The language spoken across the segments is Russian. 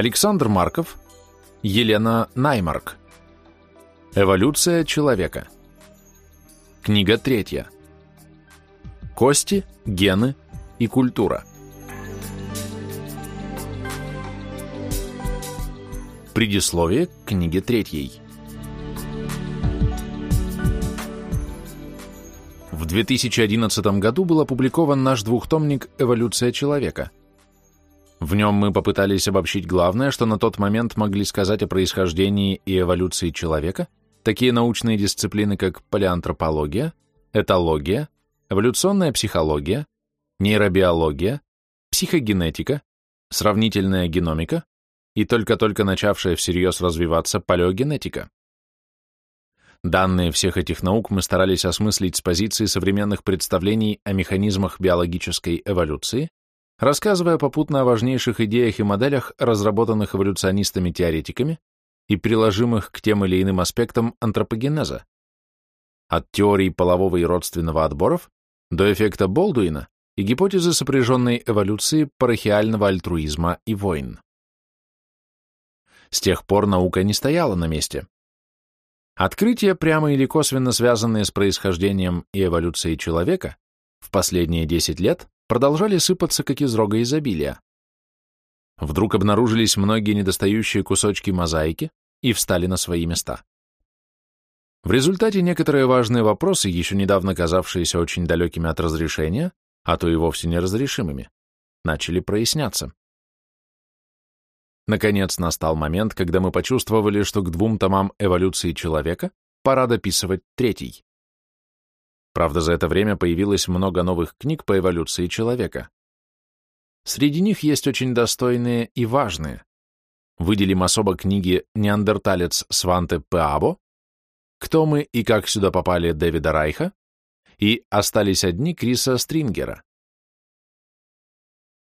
Александр Марков, Елена Наймарк. Эволюция человека. Книга третья. Кости, гены и культура. Предисловие к книге третьей. В 2011 году был опубликован наш двухтомник «Эволюция человека». В нем мы попытались обобщить главное, что на тот момент могли сказать о происхождении и эволюции человека, такие научные дисциплины, как палеантропология, этология, эволюционная психология, нейробиология, психогенетика, сравнительная геномика и только-только начавшая всерьез развиваться палеогенетика. Данные всех этих наук мы старались осмыслить с позиции современных представлений о механизмах биологической эволюции, рассказывая попутно о важнейших идеях и моделях, разработанных эволюционистами-теоретиками и приложимых к тем или иным аспектам антропогенеза, от теорий полового и родственного отборов до эффекта Болдуина и гипотезы сопряженной эволюции парахиального альтруизма и войн. С тех пор наука не стояла на месте. Открытия, прямо или косвенно связанные с происхождением и эволюцией человека, в последние 10 лет продолжали сыпаться, как из рога изобилия. Вдруг обнаружились многие недостающие кусочки мозаики и встали на свои места. В результате некоторые важные вопросы, еще недавно казавшиеся очень далекими от разрешения, а то и вовсе неразрешимыми, начали проясняться. Наконец настал момент, когда мы почувствовали, что к двум томам эволюции человека пора дописывать третий. Правда, за это время появилось много новых книг по эволюции человека. Среди них есть очень достойные и важные. Выделим особо книги «Неандерталец Сванте Пеабо», «Кто мы и как сюда попали» Дэвида Райха и «Остались одни» Криса Стрингера.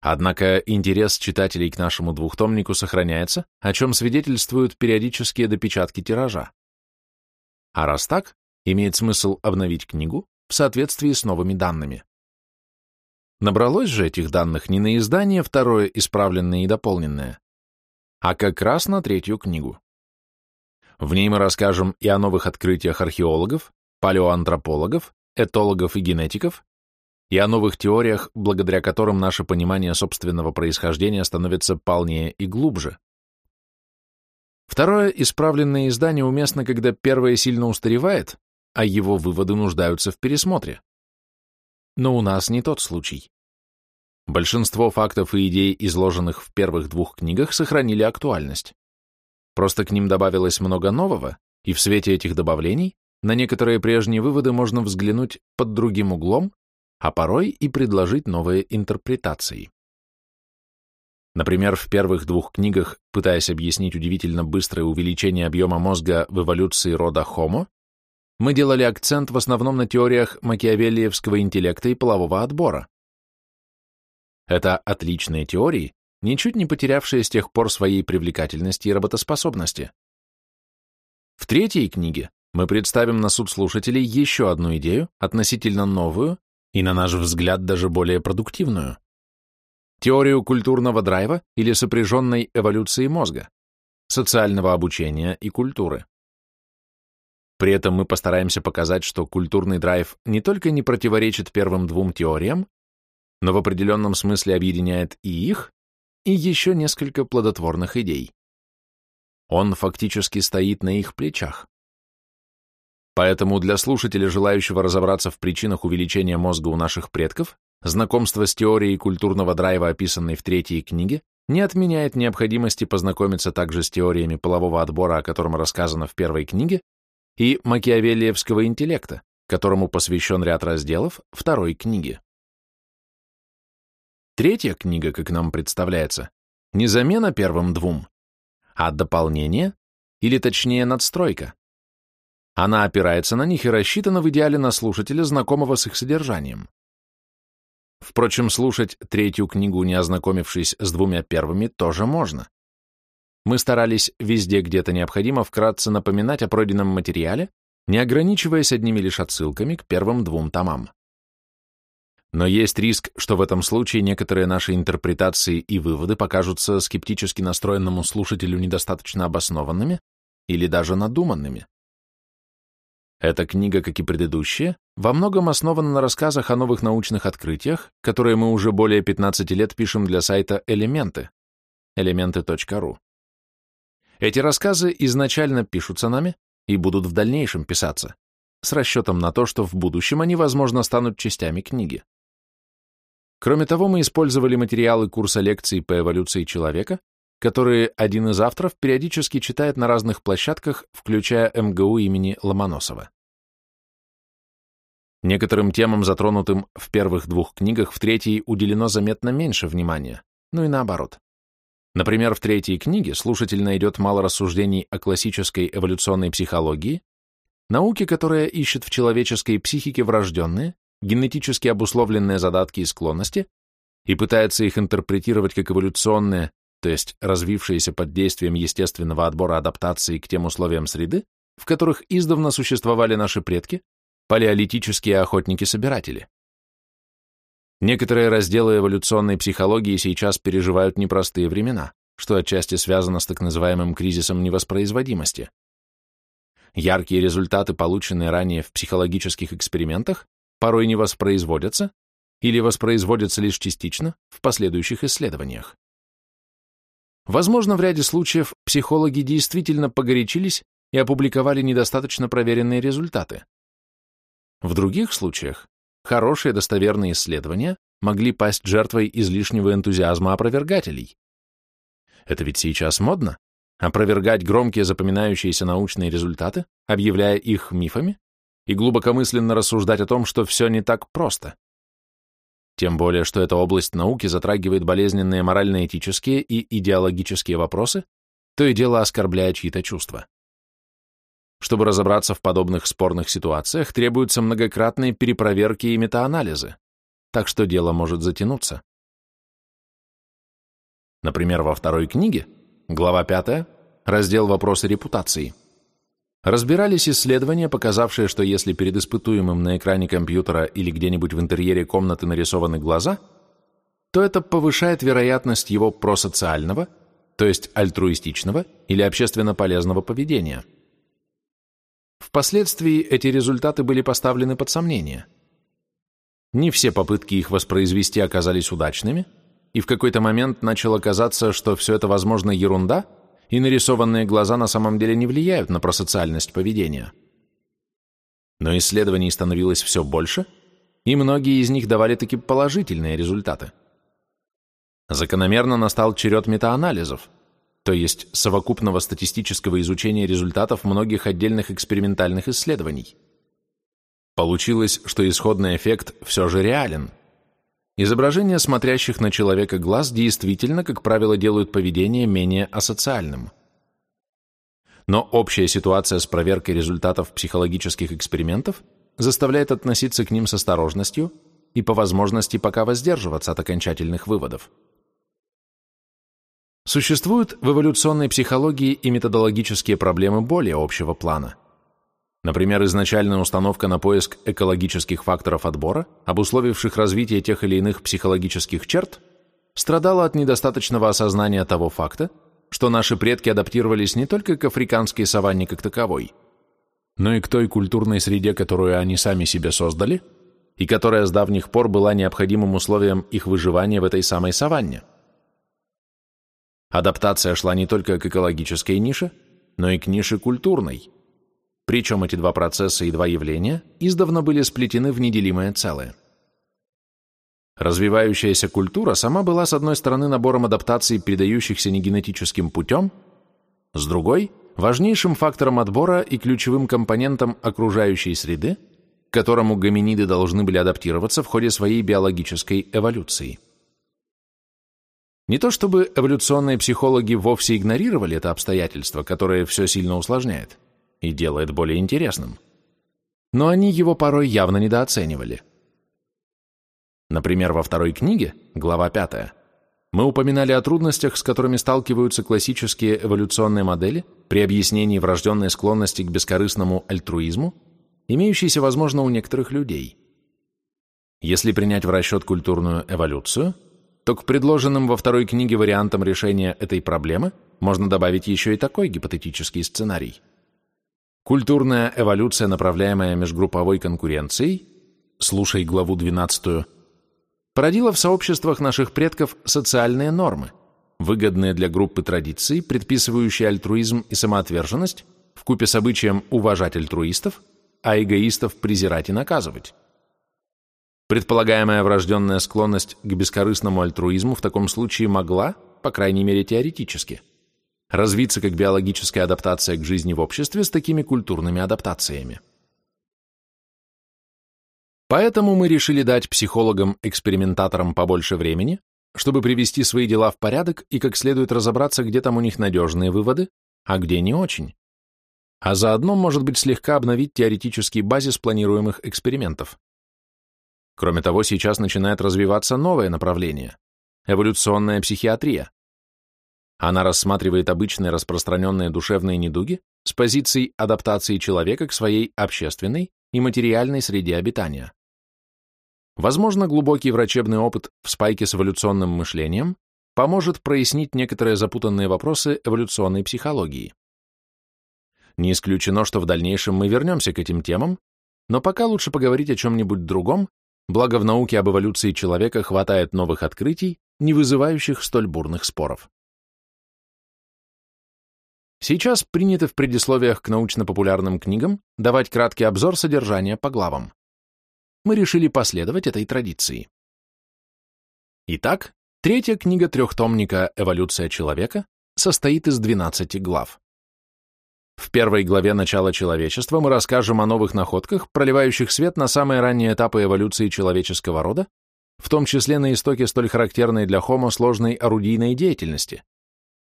Однако интерес читателей к нашему двухтомнику сохраняется, о чем свидетельствуют периодические допечатки тиража. А раз так, имеет смысл обновить книгу в соответствии с новыми данными. Набралось же этих данных не на издание второе, исправленное и дополненное, а как раз на третью книгу. В ней мы расскажем и о новых открытиях археологов, палеоантропологов, этологов и генетиков, и о новых теориях, благодаря которым наше понимание собственного происхождения становится полнее и глубже. Второе исправленное издание уместно, когда первое сильно устаревает, а его выводы нуждаются в пересмотре. Но у нас не тот случай. Большинство фактов и идей, изложенных в первых двух книгах, сохранили актуальность. Просто к ним добавилось много нового, и в свете этих добавлений на некоторые прежние выводы можно взглянуть под другим углом а порой и предложить новые интерпретации. Например, в первых двух книгах, пытаясь объяснить удивительно быстрое увеличение объема мозга в эволюции рода Homo, мы делали акцент в основном на теориях макиавеллиевского интеллекта и полового отбора. Это отличные теории, ничуть не потерявшие с тех пор своей привлекательности и работоспособности. В третьей книге мы представим на суд слушателей еще одну идею, относительно новую и, на наш взгляд, даже более продуктивную. Теорию культурного драйва или сопряженной эволюции мозга, социального обучения и культуры. При этом мы постараемся показать, что культурный драйв не только не противоречит первым двум теориям, но в определенном смысле объединяет и их, и еще несколько плодотворных идей. Он фактически стоит на их плечах. Поэтому для слушателя, желающего разобраться в причинах увеличения мозга у наших предков, знакомство с теорией культурного драйва, описанной в третьей книге, не отменяет необходимости познакомиться также с теориями полового отбора, о котором рассказано в первой книге, и макиавеллиевского интеллекта, которому посвящен ряд разделов второй книги. Третья книга, как нам представляется, не замена первым двум, а дополнение, или точнее надстройка. Она опирается на них и рассчитана в идеале на слушателя, знакомого с их содержанием. Впрочем, слушать третью книгу, не ознакомившись с двумя первыми, тоже можно. Мы старались везде, где это необходимо, вкратце напоминать о пройденном материале, не ограничиваясь одними лишь отсылками к первым двум томам. Но есть риск, что в этом случае некоторые наши интерпретации и выводы покажутся скептически настроенному слушателю недостаточно обоснованными или даже надуманными. Эта книга, как и предыдущая, во многом основана на рассказах о новых научных открытиях, которые мы уже более 15 лет пишем для сайта «Элементы» elemenты.ru. Эти рассказы изначально пишутся нами и будут в дальнейшем писаться, с расчетом на то, что в будущем они, возможно, станут частями книги. Кроме того, мы использовали материалы курса лекций по эволюции человека, которые один из авторов периодически читает на разных площадках, включая МГУ имени Ломоносова. Некоторым темам, затронутым в первых двух книгах, в третьей уделено заметно меньше внимания, ну и наоборот. Например, в третьей книге слушатель найдет мало рассуждений о классической эволюционной психологии, науке, которая ищет в человеческой психике врожденные, генетически обусловленные задатки и склонности и пытается их интерпретировать как эволюционные, то есть развившиеся под действием естественного отбора адаптации к тем условиям среды, в которых издавна существовали наши предки, палеолитические охотники-собиратели. Некоторые разделы эволюционной психологии сейчас переживают непростые времена, что отчасти связано с так называемым кризисом невоспроизводимости. Яркие результаты, полученные ранее в психологических экспериментах, порой не воспроизводятся или воспроизводятся лишь частично в последующих исследованиях. Возможно, в ряде случаев психологи действительно погорячились и опубликовали недостаточно проверенные результаты. В других случаях хорошие достоверные исследования могли пасть жертвой излишнего энтузиазма опровергателей. Это ведь сейчас модно – опровергать громкие запоминающиеся научные результаты, объявляя их мифами и глубокомысленно рассуждать о том, что все не так просто. Тем более, что эта область науки затрагивает болезненные морально-этические и идеологические вопросы, то и дело оскорбляя чьи-то чувства. Чтобы разобраться в подобных спорных ситуациях, требуются многократные перепроверки и метаанализы, так что дело может затянуться. Например, во второй книге, глава 5, раздел «Вопросы репутации», Разбирались исследования, показавшие, что если перед испытуемым на экране компьютера или где-нибудь в интерьере комнаты нарисованы глаза, то это повышает вероятность его просоциального, то есть альтруистичного или общественно полезного поведения. Впоследствии эти результаты были поставлены под сомнение. Не все попытки их воспроизвести оказались удачными, и в какой-то момент начало казаться, что все это, возможно, ерунда – и нарисованные глаза на самом деле не влияют на просоциальность поведения. Но исследований становилось все больше, и многие из них давали таки положительные результаты. Закономерно настал черед метаанализов, то есть совокупного статистического изучения результатов многих отдельных экспериментальных исследований. Получилось, что исходный эффект все же реален – Изображения смотрящих на человека глаз действительно, как правило, делают поведение менее асоциальным. Но общая ситуация с проверкой результатов психологических экспериментов заставляет относиться к ним с осторожностью и по возможности пока воздерживаться от окончательных выводов. Существуют в эволюционной психологии и методологические проблемы более общего плана – Например, изначальная установка на поиск экологических факторов отбора, обусловивших развитие тех или иных психологических черт, страдала от недостаточного осознания того факта, что наши предки адаптировались не только к африканской саванне как таковой, но и к той культурной среде, которую они сами себе создали, и которая с давних пор была необходимым условием их выживания в этой самой саванне. Адаптация шла не только к экологической нише, но и к нише культурной – причем эти два процесса и два явления издавна были сплетены в неделимое целое. Развивающаяся культура сама была, с одной стороны, набором адаптаций, передающихся не генетическим путем, с другой – важнейшим фактором отбора и ключевым компонентом окружающей среды, к которому гоминиды должны были адаптироваться в ходе своей биологической эволюции. Не то чтобы эволюционные психологи вовсе игнорировали это обстоятельство, которое все сильно усложняет – и делает более интересным. Но они его порой явно недооценивали. Например, во второй книге, глава 5, мы упоминали о трудностях, с которыми сталкиваются классические эволюционные модели при объяснении врожденной склонности к бескорыстному альтруизму, имеющейся, возможно, у некоторых людей. Если принять в расчет культурную эволюцию, то к предложенным во второй книге вариантам решения этой проблемы можно добавить еще и такой гипотетический сценарий. Культурная эволюция, направляемая межгрупповой конкуренцией, слушай главу 12, породила в сообществах наших предков социальные нормы, выгодные для группы традиций, предписывающие альтруизм и самоотверженность, вкупе с обычаем уважать альтруистов, а эгоистов презирать и наказывать. Предполагаемая врожденная склонность к бескорыстному альтруизму в таком случае могла, по крайней мере теоретически, развиться как биологическая адаптация к жизни в обществе с такими культурными адаптациями. Поэтому мы решили дать психологам-экспериментаторам побольше времени, чтобы привести свои дела в порядок и как следует разобраться, где там у них надежные выводы, а где не очень. А заодно, может быть, слегка обновить теоретический базис планируемых экспериментов. Кроме того, сейчас начинает развиваться новое направление – эволюционная психиатрия. Она рассматривает обычные распространенные душевные недуги с позицией адаптации человека к своей общественной и материальной среде обитания. Возможно, глубокий врачебный опыт в спайке с эволюционным мышлением поможет прояснить некоторые запутанные вопросы эволюционной психологии. Не исключено, что в дальнейшем мы вернемся к этим темам, но пока лучше поговорить о чем-нибудь другом благо в науке об эволюции человека хватает новых открытий, не вызывающих столь бурных споров. Сейчас принято в предисловиях к научно-популярным книгам давать краткий обзор содержания по главам. Мы решили последовать этой традиции. Итак, третья книга трехтомника «Эволюция человека» состоит из 12 глав. В первой главе «Начало человечества» мы расскажем о новых находках, проливающих свет на самые ранние этапы эволюции человеческого рода, в том числе на истоке столь характерной для Homo сложной орудийной деятельности,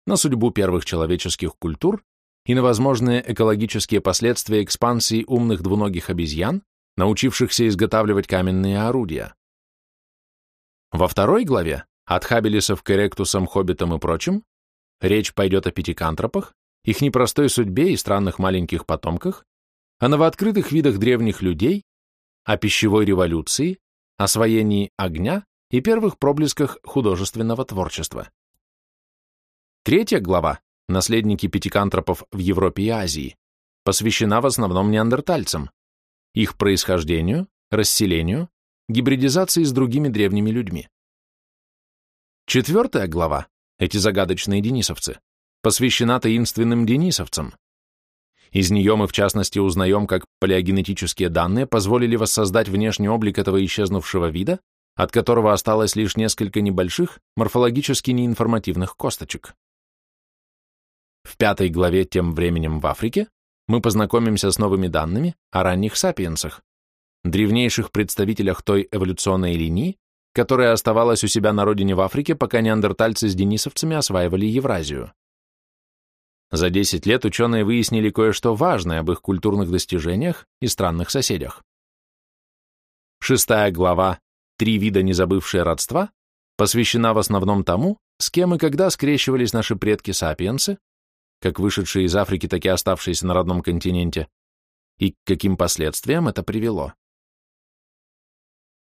на судьбу первых человеческих культур и на возможные экологические последствия экспансии умных двуногих обезьян, научившихся изготавливать каменные орудия. Во второй главе, от хабелисов к эректусам, хоббитам и прочим, речь пойдет о пятикантропах, их непростой судьбе и странных маленьких потомках, о новооткрытых видах древних людей, о пищевой революции, освоении огня и первых проблесках художественного творчества. Третья глава «Наследники пятикантропов в Европе и Азии» посвящена в основном неандертальцам, их происхождению, расселению, гибридизации с другими древними людьми. Четвертая глава, эти загадочные денисовцы, посвящена таинственным денисовцам. Из нее мы, в частности, узнаем, как палеогенетические данные позволили воссоздать внешний облик этого исчезнувшего вида, от которого осталось лишь несколько небольших, морфологически неинформативных косточек. В пятой главе «Тем временем в Африке» мы познакомимся с новыми данными о ранних сапиенсах, древнейших представителях той эволюционной линии, которая оставалась у себя на родине в Африке, пока неандертальцы с денисовцами осваивали Евразию. За 10 лет ученые выяснили кое-что важное об их культурных достижениях и странных соседях. Шестая глава «Три вида незабывшие родства» посвящена в основном тому, с кем и когда скрещивались наши предки-сапиенсы, как вышедшие из Африки, так и оставшиеся на родном континенте, и к каким последствиям это привело.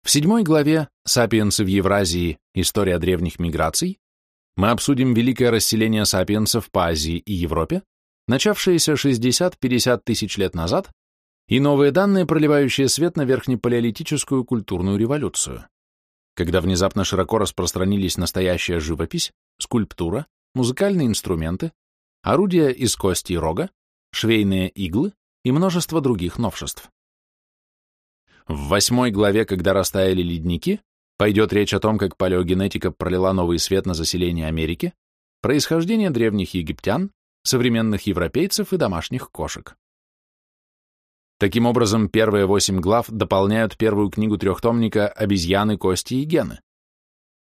В седьмой главе «Сапиенсы в Евразии. История древних миграций» мы обсудим великое расселение сапиенсов по Азии и Европе, начавшееся 60-50 тысяч лет назад, и новые данные, проливающие свет на верхнепалеолитическую культурную революцию, когда внезапно широко распространились настоящая живопись, скульптура, музыкальные инструменты, орудия из кости и рога, швейные иглы и множество других новшеств. В восьмой главе, когда растаяли ледники, Пойдет речь о том, как палеогенетика пролила новый свет на заселение Америки, происхождение древних египтян, современных европейцев и домашних кошек. Таким образом, первые восемь глав дополняют первую книгу трехтомника «Обезьяны, кости и гены».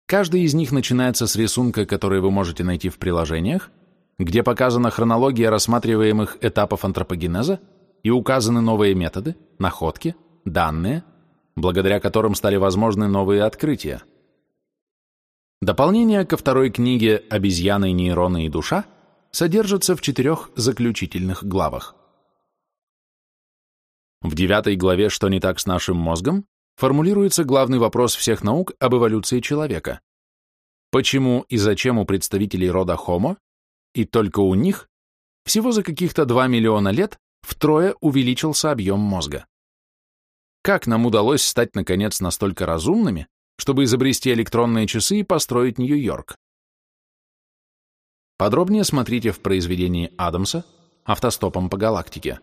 Каждый из них начинается с рисунка, который вы можете найти в приложениях, где показана хронология рассматриваемых этапов антропогенеза и указаны новые методы, находки, данные, благодаря которым стали возможны новые открытия. Дополнение ко второй книге «Обезьяны, нейроны и душа» содержится в четырех заключительных главах. В девятой главе «Что не так с нашим мозгом» формулируется главный вопрос всех наук об эволюции человека. Почему и зачем у представителей рода Homo, и только у них, всего за каких-то 2 миллиона лет втрое увеличился объем мозга? Как нам удалось стать, наконец, настолько разумными, чтобы изобрести электронные часы и построить Нью-Йорк? Подробнее смотрите в произведении Адамса «Автостопом по галактике».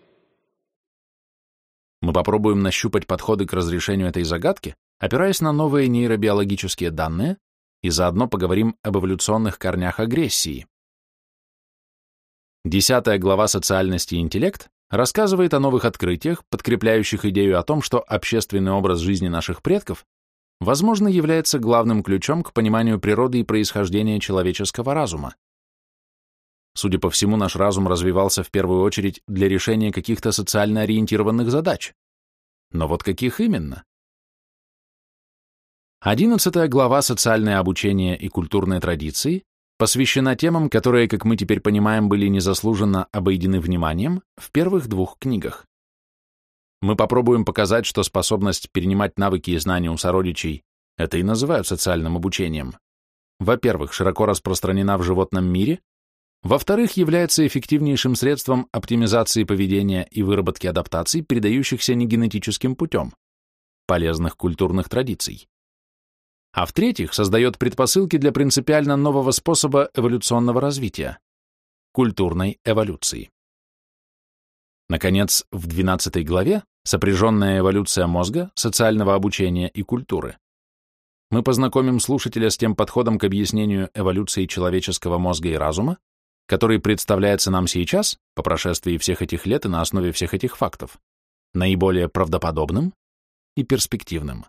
Мы попробуем нащупать подходы к разрешению этой загадки, опираясь на новые нейробиологические данные, и заодно поговорим об эволюционных корнях агрессии. Десятая глава «Социальности и интеллект» рассказывает о новых открытиях, подкрепляющих идею о том, что общественный образ жизни наших предков, возможно, является главным ключом к пониманию природы и происхождения человеческого разума. Судя по всему, наш разум развивался в первую очередь для решения каких-то социально ориентированных задач. Но вот каких именно? Одиннадцатая глава «Социальное обучение и культурные традиции» посвящена темам, которые, как мы теперь понимаем, были незаслуженно обойдены вниманием в первых двух книгах. Мы попробуем показать, что способность перенимать навыки и знания у сородичей – это и называют социальным обучением. Во-первых, широко распространена в животном мире, во-вторых, является эффективнейшим средством оптимизации поведения и выработки адаптаций, передающихся негенетическим путем, полезных культурных традиций. А в-третьих, создает предпосылки для принципиально нового способа эволюционного развития – культурной эволюции. Наконец, в 12 главе «Сопряженная эволюция мозга, социального обучения и культуры» мы познакомим слушателя с тем подходом к объяснению эволюции человеческого мозга и разума, который представляется нам сейчас, по прошествии всех этих лет и на основе всех этих фактов, наиболее правдоподобным и перспективным.